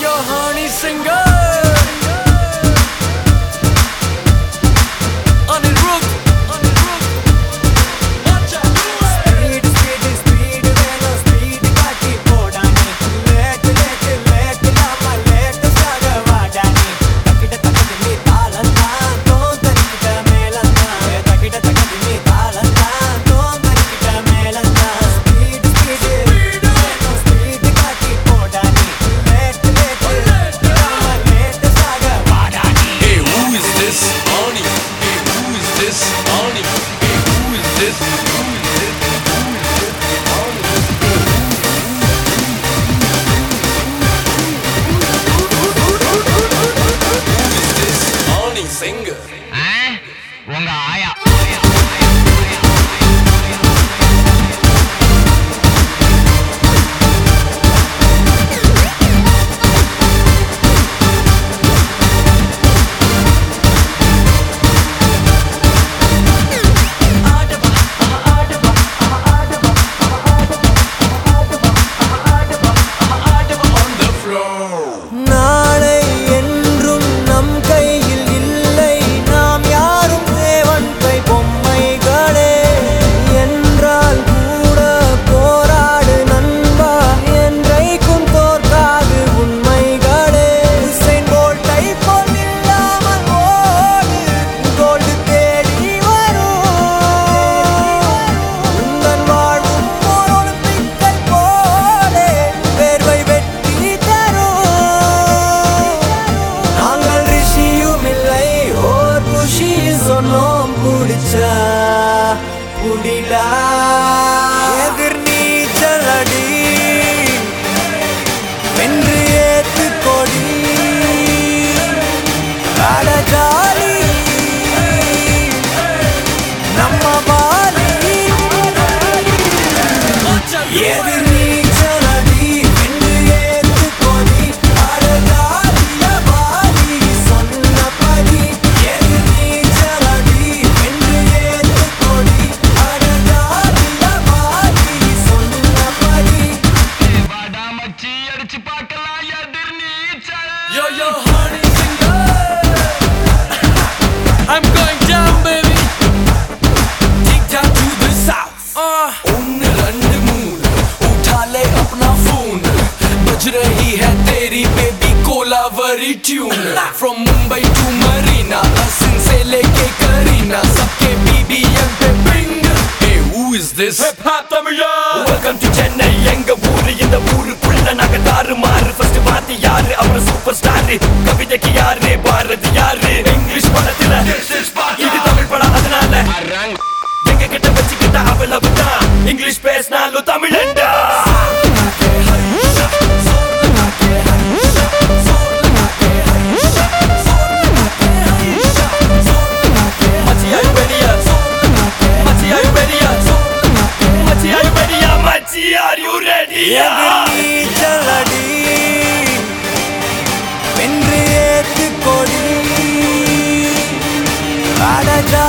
your honey singer. this? I don't even care who is this? Who is पुडिला stay tuned From Mumbai to Marina Hassan se leke Karina. Sabke BBM pe bing Hey who is this? Hip Hop Tamiya Welcome to Chennai எங்க ஊரு இந்த ஊருக்குள்ள நாங்க தாறு மாறு first பாத்து யாரு அப்புறம் சூப்பர் ஸ்டார் கவிதைக்கு யாரு பாரதி யாரு இங்கிலீஷ் படத்துல இது தமிழ் படம் அதனால எங்க கிட்ட வச்சுக்கிட்ட அவளவுதான் இங்கிலீஷ் பேசினாலும் தமிழண்டா ரெடியா மச்சி ஆர் யூ ரெடியா நீச்சல் அடி வென்று ஏத்து கொடி. ராடா